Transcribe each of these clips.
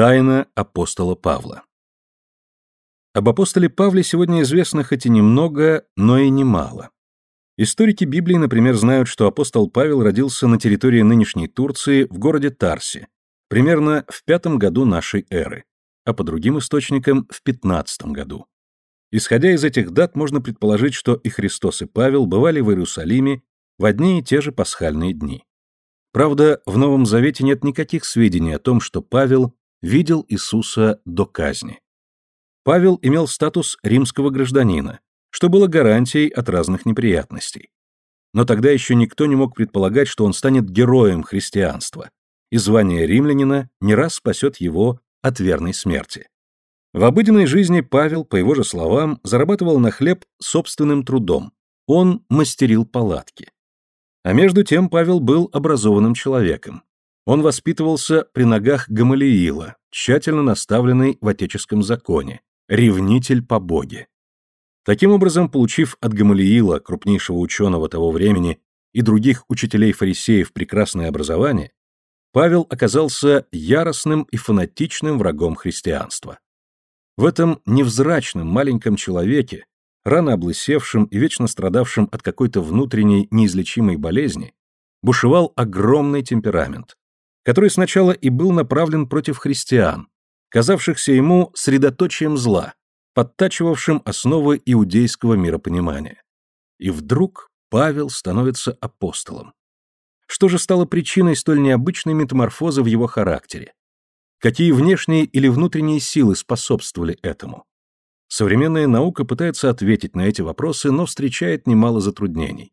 Тайна апостола Павла. Об апостоле Павле сегодня известно хоть и немного, но и немало. Историки Библии, например, знают, что апостол Павел родился на территории нынешней Турции в городе Тарсе, примерно в пятом году нашей эры, а по другим источникам в пятнадцатом году. Исходя из этих дат, можно предположить, что и Христос, и Павел бывали в Иерусалиме в одни и те же пасхальные дни. Правда, в Новом Завете нет никаких сведений о том, что Павел видел Иисуса до казни. Павел имел статус римского гражданина, что было гарантией от разных неприятностей. Но тогда еще никто не мог предполагать, что он станет героем христианства, и звание римлянина не раз спасет его от верной смерти. В обыденной жизни Павел, по его же словам, зарабатывал на хлеб собственным трудом. Он мастерил палатки. А между тем Павел был образованным человеком. Он воспитывался при ногах Гамалиила, тщательно наставленный в отеческом законе, ревнитель по боге. Таким образом, получив от Гамалиила, крупнейшего ученого того времени, и других учителей-фарисеев прекрасное образование, Павел оказался яростным и фанатичным врагом христианства. В этом невзрачном маленьком человеке, рано облысевшем и вечно страдавшем от какой-то внутренней неизлечимой болезни, бушевал огромный темперамент, который сначала и был направлен против христиан, казавшихся ему средоточием зла, подтачивавшим основы иудейского миропонимания. И вдруг Павел становится апостолом. Что же стало причиной столь необычной метаморфозы в его характере? Какие внешние или внутренние силы способствовали этому? Современная наука пытается ответить на эти вопросы, но встречает немало затруднений.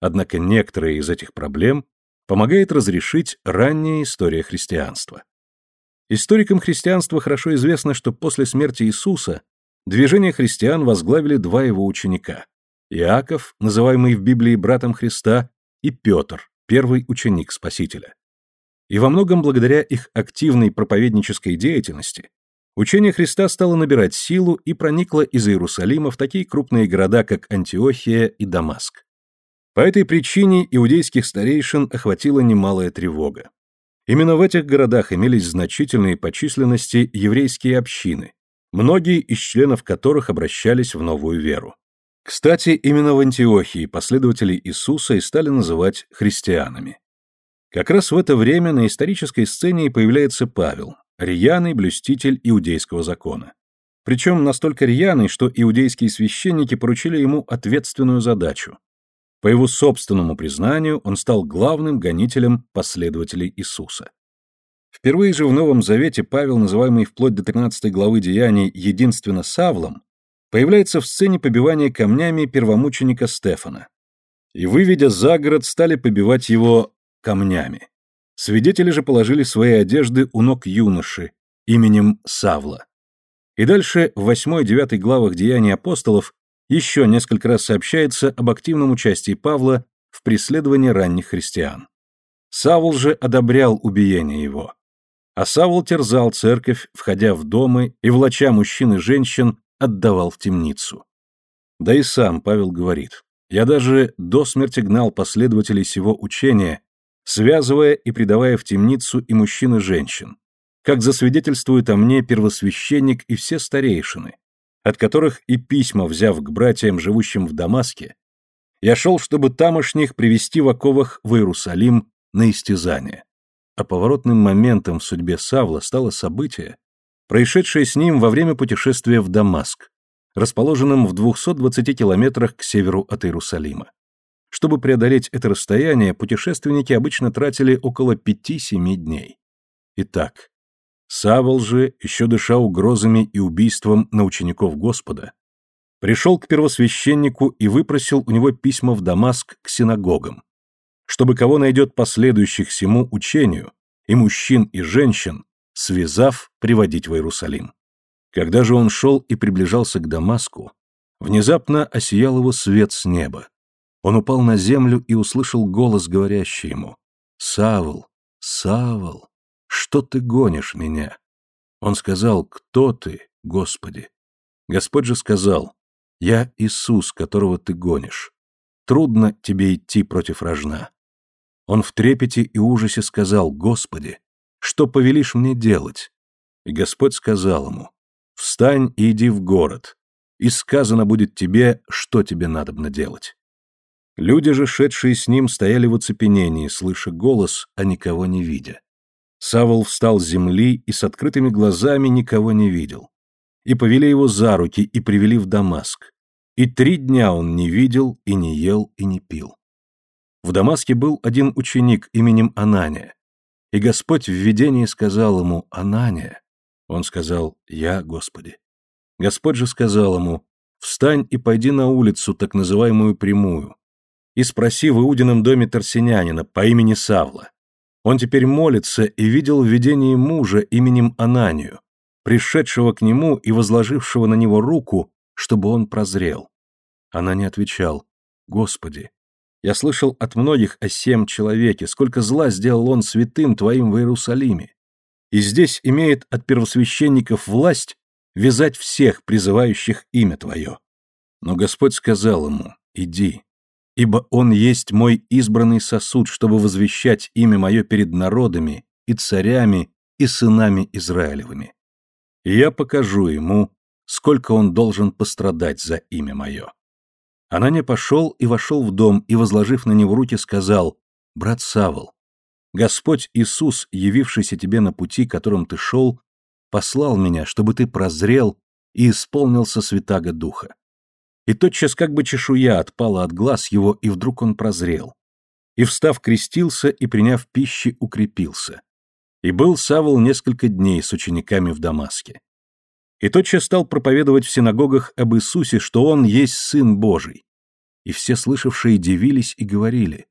Однако некоторые из этих проблем помогает разрешить ранняя история христианства. Историкам христианства хорошо известно, что после смерти Иисуса движение христиан возглавили два его ученика – Иаков, называемый в Библии братом Христа, и Петр, первый ученик Спасителя. И во многом благодаря их активной проповеднической деятельности учение Христа стало набирать силу и проникло из Иерусалима в такие крупные города, как Антиохия и Дамаск. По этой причине иудейских старейшин охватила немалая тревога. Именно в этих городах имелись значительные по численности еврейские общины, многие из членов которых обращались в новую веру. Кстати, именно в Антиохии последователи Иисуса и стали называть христианами. Как раз в это время на исторической сцене появляется Павел, рьяный блюститель иудейского закона. Причем настолько рьяный, что иудейские священники поручили ему ответственную задачу. По его собственному признанию, он стал главным гонителем последователей Иисуса. Впервые же в Новом Завете Павел, называемый вплоть до 13 главы Деяний единственно Савлом, появляется в сцене побивания камнями первомученика Стефана. И, выведя за город, стали побивать его камнями. Свидетели же положили свои одежды у ног юноши именем Савла. И дальше в 8-9 главах Деяний апостолов еще несколько раз сообщается об активном участии Павла в преследовании ранних христиан. Савл же одобрял убиение его. А Савл терзал церковь, входя в домы и, влача мужчин и женщин, отдавал в темницу. Да и сам Павел говорит, «Я даже до смерти гнал последователей сего учения связывая и предавая в темницу и мужчин и женщин, как засвидетельствуют о мне первосвященник и все старейшины, от которых и письма, взяв к братьям, живущим в Дамаске, я шел, чтобы тамошних привести в оковах в Иерусалим на истязание. А поворотным моментом в судьбе Савла стало событие, происшедшее с ним во время путешествия в Дамаск, расположенном в 220 километрах к северу от Иерусалима. Чтобы преодолеть это расстояние, путешественники обычно тратили около пяти-семи дней. Итак, Савол же, еще дыша угрозами и убийством на учеников Господа, пришел к первосвященнику и выпросил у него письма в Дамаск к синагогам, чтобы кого найдет последующих всему учению, и мужчин, и женщин, связав, приводить в Иерусалим. Когда же он шел и приближался к Дамаску, внезапно осиял его свет с неба, он упал на землю и услышал голос, говорящий ему, «Савл, Савл, что ты гонишь меня?» Он сказал, «Кто ты, Господи?» Господь же сказал, «Я Иисус, которого ты гонишь. Трудно тебе идти против рожна». Он в трепете и ужасе сказал, «Господи, что повелишь мне делать?» И Господь сказал ему, «Встань и иди в город, и сказано будет тебе, что тебе надобно делать». Люди же, шедшие с ним, стояли в оцепенении, слыша голос, а никого не видя. Савол встал с земли и с открытыми глазами никого не видел. И повели его за руки и привели в Дамаск. И три дня он не видел, и не ел, и не пил. В Дамаске был один ученик именем Анания. И Господь в видении сказал ему «Анания». Он сказал «Я, Господи». Господь же сказал ему «Встань и пойди на улицу, так называемую прямую, и спроси в Иудином доме Тарсинянина по имени Савла. Он теперь молится и видел в видении мужа именем Ананию, пришедшего к нему и возложившего на него руку, чтобы он прозрел. Она не отвечал, «Господи, я слышал от многих о сем человеке, сколько зла сделал он святым твоим в Иерусалиме. И здесь имеет от первосвященников власть вязать всех, призывающих имя твое». Но Господь сказал ему, «Иди, ибо он есть мой избранный сосуд, чтобы возвещать имя мое перед народами и царями и сынами Израилевыми. И я покажу ему, сколько он должен пострадать за имя мое». Анания пошел и вошел в дом, и, возложив на него руки, сказал, «Брат Савол, Господь Иисус, явившийся тебе на пути, которым ты шел, послал меня, чтобы ты прозрел и исполнился святаго Духа. И тотчас как бы чешуя отпала от глаз его, и вдруг он прозрел. И, встав, крестился, и, приняв пищи, укрепился. И был Савол несколько дней с учениками в Дамаске. И тотчас стал проповедовать в синагогах об Иисусе, что Он есть Сын Божий. И все слышавшие дивились и говорили,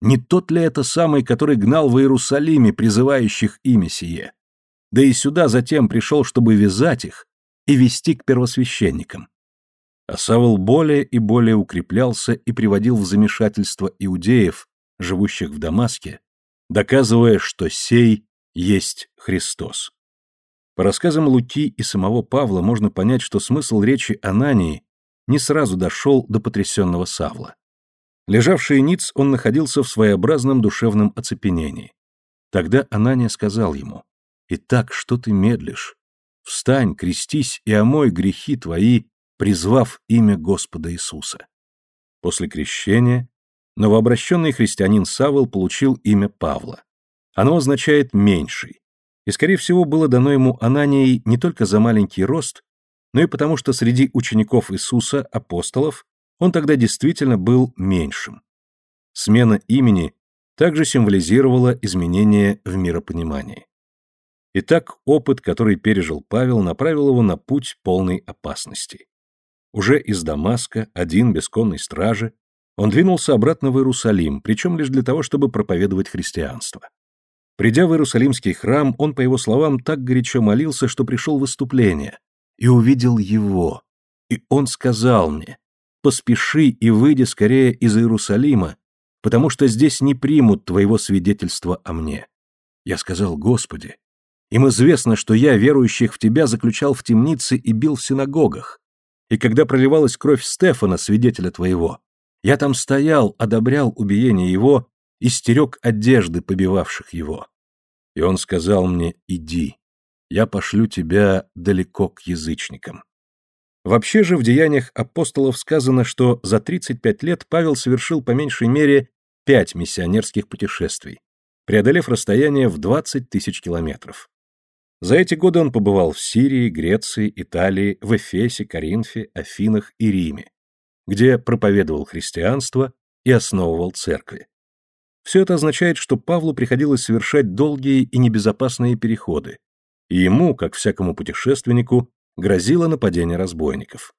«Не тот ли это самый, который гнал в Иерусалиме призывающих имя сие? Да и сюда затем пришел, чтобы вязать их и вести к первосвященникам». А Савол более и более укреплялся и приводил в замешательство иудеев, живущих в Дамаске, доказывая, что сей есть Христос. По рассказам Луки и самого Павла можно понять, что смысл речи Анании не сразу дошел до потрясенного Савла. Лежавший ниц, он находился в своеобразном душевном оцепенении. Тогда Анания сказал ему, «Итак, что ты медлишь? Встань, крестись и омой грехи твои, призвав имя Господа Иисуса. После крещения новообращенный христианин Савл получил имя Павла. Оно означает «меньший», и, скорее всего, было дано ему Ананией не только за маленький рост, но и потому, что среди учеников Иисуса, апостолов, он тогда действительно был меньшим. Смена имени также символизировала изменение в миропонимании. Итак, опыт, который пережил Павел, направил его на путь полной опасности. Уже из Дамаска, один без конной стражи, он двинулся обратно в Иерусалим, причем лишь для того, чтобы проповедовать христианство. Придя в Иерусалимский храм, он, по его словам, так горячо молился, что пришел выступление, и увидел его. И он сказал мне, «Поспеши и выйди скорее из Иерусалима, потому что здесь не примут твоего свидетельства о мне». Я сказал, «Господи, им известно, что я, верующих в Тебя, заключал в темнице и бил в синагогах. И когда проливалась кровь Стефана, свидетеля твоего, я там стоял, одобрял убиение его и стерег одежды, побивавших его. И он сказал мне, иди, я пошлю тебя далеко к язычникам. Вообще же в деяниях апостолов сказано, что за 35 лет Павел совершил по меньшей мере пять миссионерских путешествий, преодолев расстояние в 20 тысяч километров. За эти годы он побывал в Сирии, Греции, Италии, в Эфесе, Коринфе, Афинах и Риме, где проповедовал христианство и основывал церкви. Все это означает, что Павлу приходилось совершать долгие и небезопасные переходы, и ему, как всякому путешественнику, грозило нападение разбойников.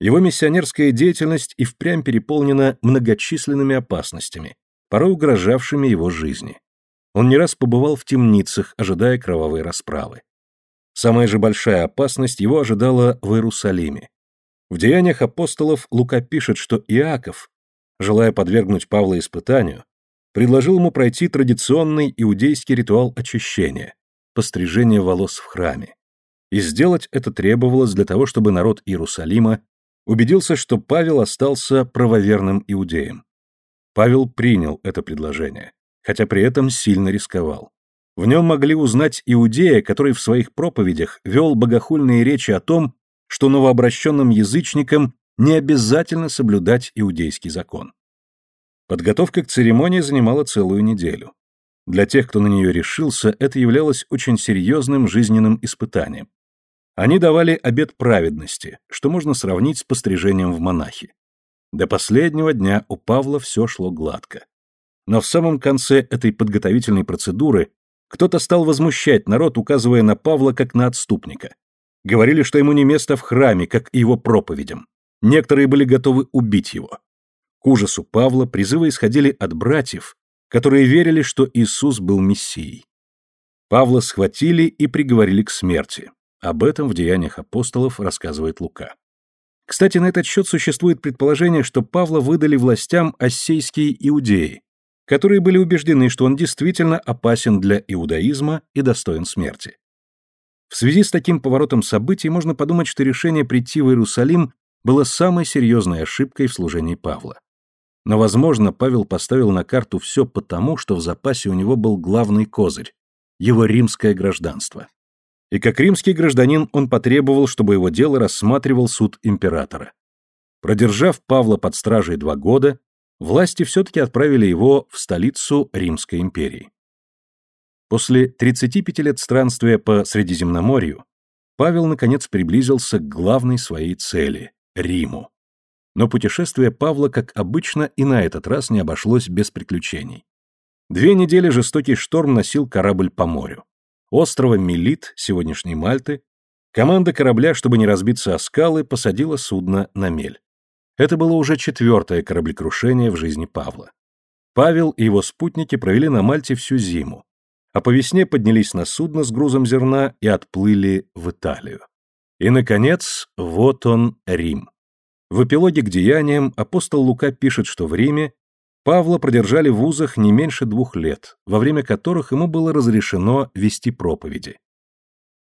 Его миссионерская деятельность и впрямь переполнена многочисленными опасностями, порой угрожавшими его жизни. Он не раз побывал в темницах, ожидая кровавой расправы. Самая же большая опасность его ожидала в Иерусалиме. В деяниях апостолов Лука пишет, что Иаков, желая подвергнуть Павла испытанию, предложил ему пройти традиционный иудейский ритуал очищения – пострижение волос в храме. И сделать это требовалось для того, чтобы народ Иерусалима убедился, что Павел остался правоверным иудеем. Павел принял это предложение хотя при этом сильно рисковал. В нем могли узнать иудея, который в своих проповедях вел богохульные речи о том, что новообращенным язычникам не обязательно соблюдать иудейский закон. Подготовка к церемонии занимала целую неделю. Для тех, кто на нее решился, это являлось очень серьезным жизненным испытанием. Они давали обет праведности, что можно сравнить с пострижением в монахи. До последнего дня у Павла все шло гладко. Но в самом конце этой подготовительной процедуры кто-то стал возмущать народ, указывая на Павла как на отступника. Говорили, что ему не место в храме, как и его проповедям. Некоторые были готовы убить его. К ужасу Павла призывы исходили от братьев, которые верили, что Иисус был Мессией. Павла схватили и приговорили к смерти. Об этом в Деяниях апостолов рассказывает Лука. Кстати, на этот счет существует предположение, что Павла выдали властям ассейские иудеи, которые были убеждены, что он действительно опасен для иудаизма и достоин смерти. В связи с таким поворотом событий можно подумать, что решение прийти в Иерусалим было самой серьезной ошибкой в служении Павла. Но, возможно, Павел поставил на карту все потому, что в запасе у него был главный козырь – его римское гражданство. И как римский гражданин он потребовал, чтобы его дело рассматривал суд императора. Продержав Павла под стражей два года, власти все-таки отправили его в столицу Римской империи. После 35 лет странствия по Средиземноморью Павел наконец приблизился к главной своей цели – Риму. Но путешествие Павла, как обычно, и на этот раз не обошлось без приключений. Две недели жестокий шторм носил корабль по морю. Острова Мелит, сегодняшней Мальты, команда корабля, чтобы не разбиться о скалы, посадила судно на мель. Это было уже четвертое кораблекрушение в жизни Павла. Павел и его спутники провели на Мальте всю зиму, а по весне поднялись на судно с грузом зерна и отплыли в Италию. И, наконец, вот он, Рим. В эпилоге к деяниям апостол Лука пишет, что в Риме Павла продержали в вузах не меньше двух лет, во время которых ему было разрешено вести проповеди.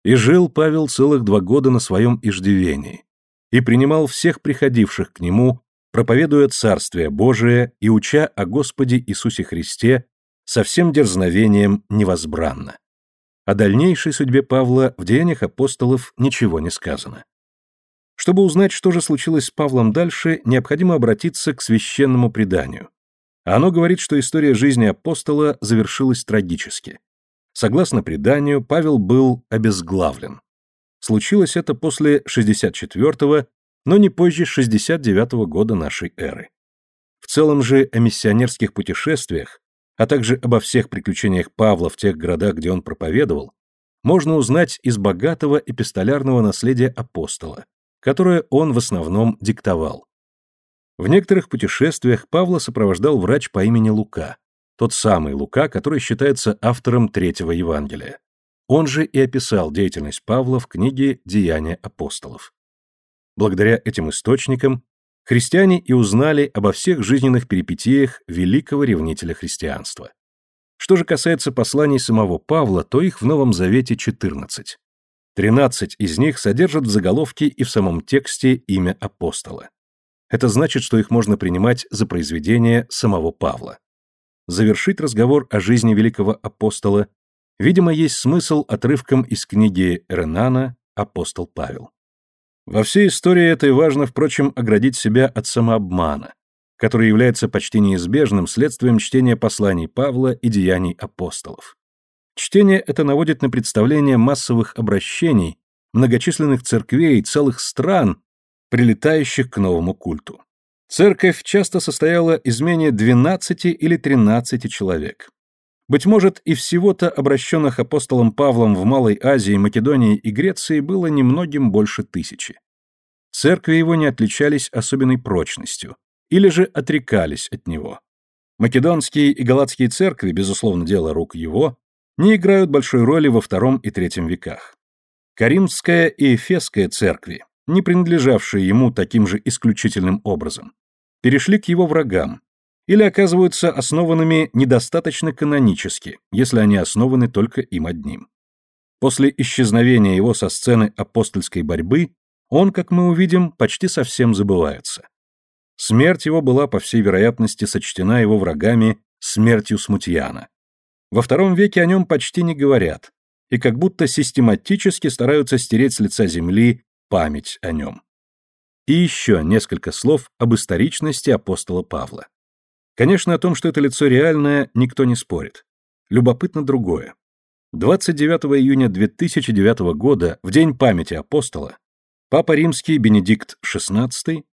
И жил Павел целых два года на своем иждивении, и принимал всех приходивших к нему, проповедуя Царствие Божие и уча о Господе Иисусе Христе со всем дерзновением невозбранно. О дальнейшей судьбе Павла в деяниях апостолов ничего не сказано. Чтобы узнать, что же случилось с Павлом дальше, необходимо обратиться к священному преданию. Оно говорит, что история жизни апостола завершилась трагически. Согласно преданию, Павел был обезглавлен. Случилось это после 64-го, но не позже 69-го года нашей эры. В целом же о миссионерских путешествиях, а также обо всех приключениях Павла в тех городах, где он проповедовал, можно узнать из богатого эпистолярного наследия апостола, которое он в основном диктовал. В некоторых путешествиях Павла сопровождал врач по имени Лука, тот самый Лука, который считается автором третьего Евангелия. Он же и описал деятельность Павла в книге «Деяния апостолов». Благодаря этим источникам христиане и узнали обо всех жизненных перипетиях великого ревнителя христианства. Что же касается посланий самого Павла, то их в Новом Завете 14. 13 из них содержат в заголовке и в самом тексте имя апостола. Это значит, что их можно принимать за произведение самого Павла. Завершить разговор о жизни великого апостола, видимо, есть смысл отрывком из книги Ренана «Апостол Павел». Во всей истории этой важно, впрочем, оградить себя от самообмана, который является почти неизбежным следствием чтения посланий Павла и деяний апостолов. Чтение это наводит на представление массовых обращений, многочисленных церквей целых стран, прилетающих к новому культу. Церковь часто состояла из менее 12 или 13 человек. Быть может, и всего-то обращенных апостолом Павлом в Малой Азии, Македонии и Греции было немногим больше тысячи. Церкви его не отличались особенной прочностью, или же отрекались от него. Македонские и галатские церкви, безусловно, дело рук его, не играют большой роли во втором и третьем веках. Каримская и Эфесская церкви, не принадлежавшие ему таким же исключительным образом, перешли к его врагам или оказываются основанными недостаточно канонически, если они основаны только им одним. После исчезновения его со сцены апостольской борьбы он, как мы увидим, почти совсем забывается. Смерть его была, по всей вероятности, сочтена его врагами смертью Смутьяна. Во втором веке о нем почти не говорят, и как будто систематически стараются стереть с лица земли память о нем. И еще несколько слов об историчности апостола Павла. Конечно, о том, что это лицо реальное, никто не спорит. Любопытно другое. 29 июня 2009 года, в день памяти апостола, Папа Римский Бенедикт XVI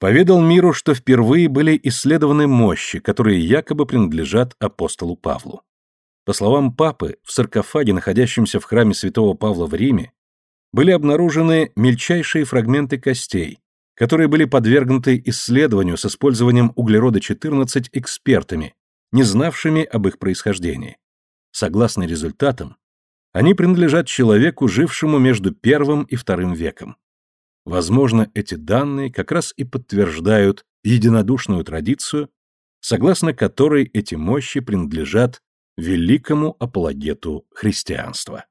поведал миру, что впервые были исследованы мощи, которые якобы принадлежат апостолу Павлу. По словам папы, в саркофаге, находящемся в храме святого Павла в Риме, были обнаружены мельчайшие фрагменты костей, которые были подвергнуты исследованию с использованием углерода-14 экспертами, не знавшими об их происхождении. Согласно результатам, они принадлежат человеку, жившему между первым и вторым веком. Возможно, эти данные как раз и подтверждают единодушную традицию, согласно которой эти мощи принадлежат великому апологету христианства.